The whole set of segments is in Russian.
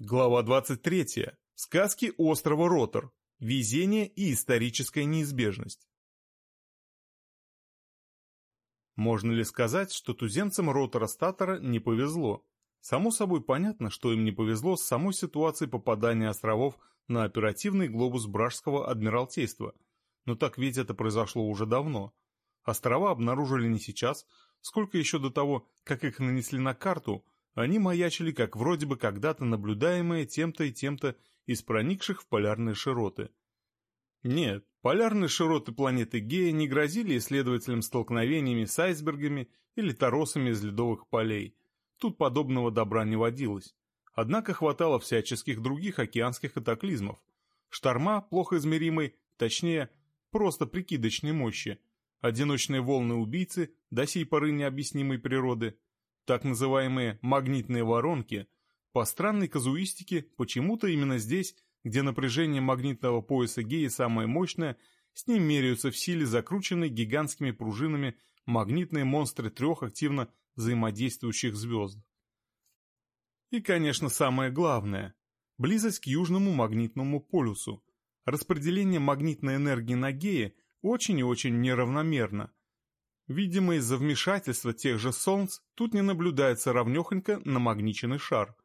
Глава 23. Сказки острова Ротор. Везение и историческая неизбежность. Можно ли сказать, что туземцам Ротора Статора не повезло? Само собой понятно, что им не повезло с самой ситуацией попадания островов на оперативный глобус Бражского Адмиралтейства. Но так ведь это произошло уже давно. Острова обнаружили не сейчас, сколько еще до того, как их нанесли на карту – они маячили, как вроде бы когда-то наблюдаемые тем-то и тем-то из проникших в полярные широты. Нет, полярные широты планеты Гея не грозили исследователям столкновениями с айсбергами или торосами из ледовых полей. Тут подобного добра не водилось. Однако хватало всяческих других океанских катаклизмов. Шторма, плохо измеримой, точнее, просто прикидочной мощи, одиночные волны убийцы, до сей поры необъяснимой природы, так называемые магнитные воронки, по странной казуистике, почему-то именно здесь, где напряжение магнитного пояса Геи самое мощное, с ним меряются в силе закрученные гигантскими пружинами магнитные монстры трех активно взаимодействующих звезд. И, конечно, самое главное – близость к южному магнитному полюсу. Распределение магнитной энергии на Гее очень и очень неравномерно, Видимо, из-за вмешательства тех же солнц тут не наблюдается равнехонько намагниченный шар.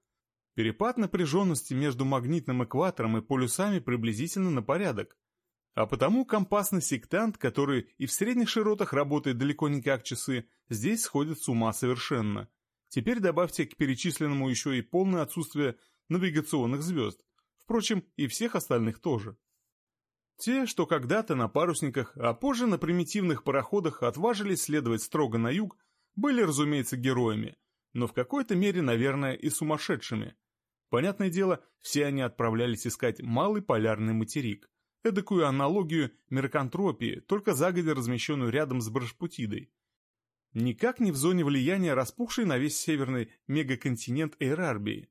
Перепад напряженности между магнитным экватором и полюсами приблизительно на порядок. А потому компасный сектант, который и в средних широтах работает далеко не как часы, здесь сходит с ума совершенно. Теперь добавьте к перечисленному еще и полное отсутствие навигационных звезд. Впрочем, и всех остальных тоже. Те, что когда-то на парусниках, а позже на примитивных пароходах отважились следовать строго на юг, были, разумеется, героями, но в какой-то мере, наверное, и сумасшедшими. Понятное дело, все они отправлялись искать малый полярный материк, эдакую аналогию меркантропии, только загодя размещенную рядом с Брашпутидой. Никак не в зоне влияния распухшей на весь северный мегаконтинент Эйрарбии.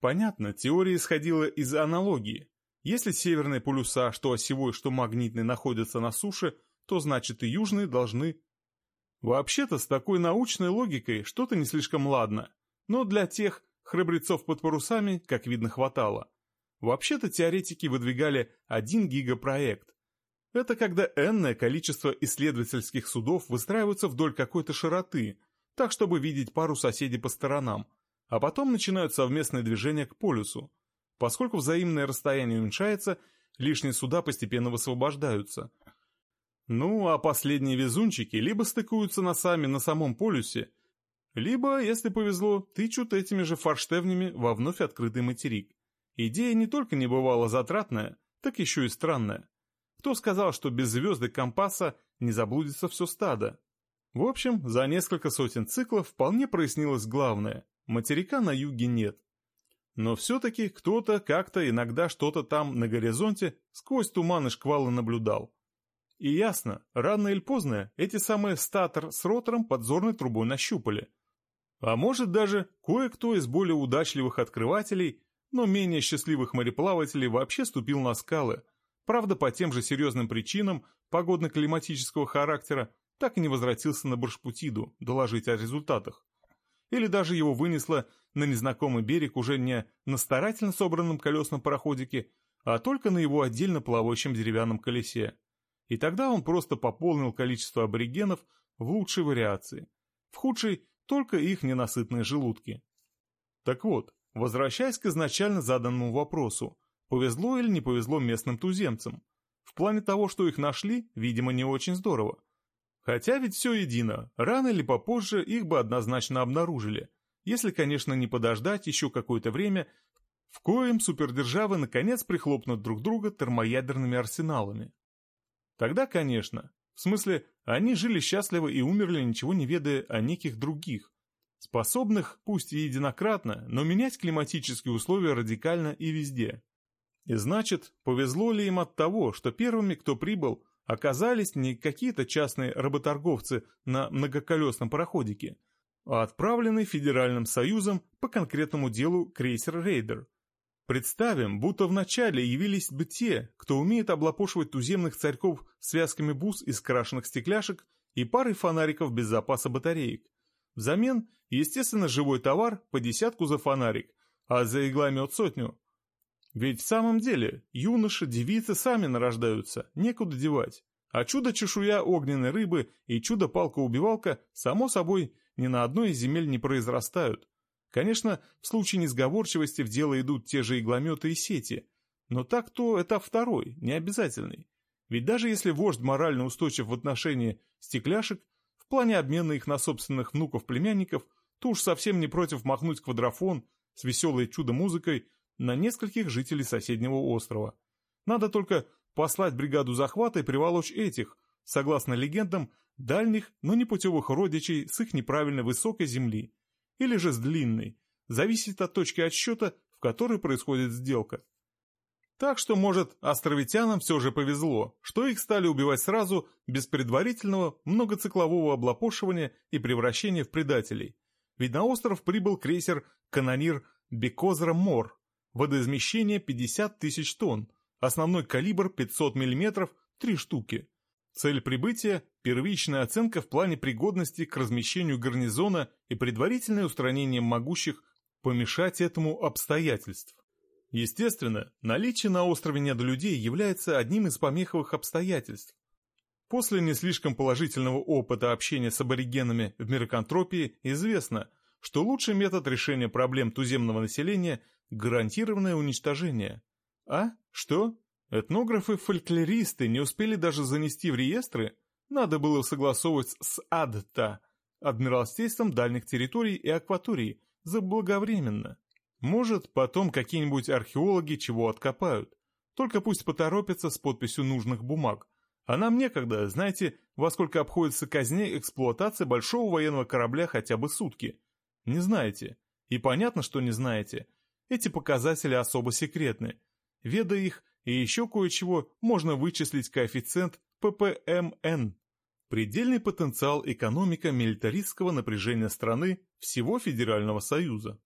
Понятно, теория исходила из аналогии, если северные полюса, что осевой, что магнитный, находятся на суше, то значит и южные должны... Вообще-то с такой научной логикой что-то не слишком ладно, но для тех храбрецов под парусами, как видно, хватало. Вообще-то теоретики выдвигали один гигапроект. Это когда энное количество исследовательских судов выстраиваются вдоль какой-то широты, так чтобы видеть пару соседей по сторонам, а потом начинают совместное движение к полюсу. Поскольку взаимное расстояние уменьшается, лишние суда постепенно высвобождаются. Ну, а последние везунчики либо стыкуются носами на самом полюсе, либо, если повезло, тычут этими же форштевнями во вновь открытый материк. Идея не только не бывала затратная, так еще и странная. Кто сказал, что без звезды компаса не заблудится все стадо? В общем, за несколько сотен циклов вполне прояснилось главное – материка на юге нет. Но все-таки кто-то как-то иногда что-то там на горизонте сквозь туман и шквалы наблюдал. И ясно, рано или поздно эти самые статор с ротором подзорной трубой нащупали. А может даже кое-кто из более удачливых открывателей, но менее счастливых мореплавателей вообще ступил на скалы, правда по тем же серьезным причинам погодно-климатического характера так и не возвратился на Баршпутиду доложить о результатах или даже его вынесло на незнакомый берег уже не на старательно собранном колесном пароходике, а только на его отдельно плавающем деревянном колесе. И тогда он просто пополнил количество аборигенов в лучшей вариации, в худшей – только их ненасытные желудки. Так вот, возвращаясь к изначально заданному вопросу, повезло или не повезло местным туземцам? В плане того, что их нашли, видимо, не очень здорово. Хотя ведь все едино, рано или попозже их бы однозначно обнаружили, если, конечно, не подождать еще какое-то время, в коем супердержавы наконец прихлопнут друг друга термоядерными арсеналами. Тогда, конечно, в смысле, они жили счастливо и умерли, ничего не ведая о неких других, способных, пусть и единократно, но менять климатические условия радикально и везде. И значит, повезло ли им от того, что первыми, кто прибыл, оказались не какие-то частные работорговцы на многоколесном пароходике, а отправленный Федеральным Союзом по конкретному делу крейсер «Рейдер». Представим, будто вначале явились бы те, кто умеет облапошивать туземных царьков связками бус из крашеных стекляшек и парой фонариков без запаса батареек. Взамен, естественно, живой товар по десятку за фонарик, а за игломет сотню. Ведь в самом деле юноши, девицы сами нарождаются, некуда девать. А чудо-чешуя огненной рыбы и чудо-палка-убивалка, само собой, ни на одной из земель не произрастают. Конечно, в случае несговорчивости в дело идут те же иглометы и сети, но так-то этап второй, не обязательный. Ведь даже если вождь морально устойчив в отношении стекляшек, в плане обмена их на собственных внуков-племянников, то уж совсем не против махнуть квадрофон с веселой чудо-музыкой на нескольких жителей соседнего острова. Надо только послать бригаду захвата и приволочь этих, согласно легендам, дальних, но непутевых родичей с их неправильно высокой земли или же с длинной, зависит от точки отсчета, в которой происходит сделка. Так что, может, островитянам все же повезло, что их стали убивать сразу, без предварительного многоциклового облапошивания и превращения в предателей. Ведь на остров прибыл крейсер «Канонир Бекозра Мор», водоизмещение 50 тысяч тонн, основной калибр 500 мм, три штуки. Цель прибытия – первичная оценка в плане пригодности к размещению гарнизона и предварительное устранение могущих помешать этому обстоятельств. Естественно, наличие на острове недолюдей является одним из помеховых обстоятельств. После не слишком положительного опыта общения с аборигенами в мироконтропии известно, что лучший метод решения проблем туземного населения – гарантированное уничтожение. А? Что? Этнографы-фольклористы не успели даже занести в реестры, надо было согласовывать с АДТА, Адмиралтейством дальних территорий и акваторий, заблаговременно. Может, потом какие-нибудь археологи чего откопают. Только пусть поторопятся с подписью нужных бумаг. А нам некогда, знаете, во сколько обходится казне эксплуатация большого военного корабля хотя бы сутки. Не знаете. И понятно, что не знаете. Эти показатели особо секретны. Ведая их, и еще кое-чего можно вычислить коэффициент ППМН. Предельный потенциал экономика милитаристского напряжения страны всего Федерального Союза.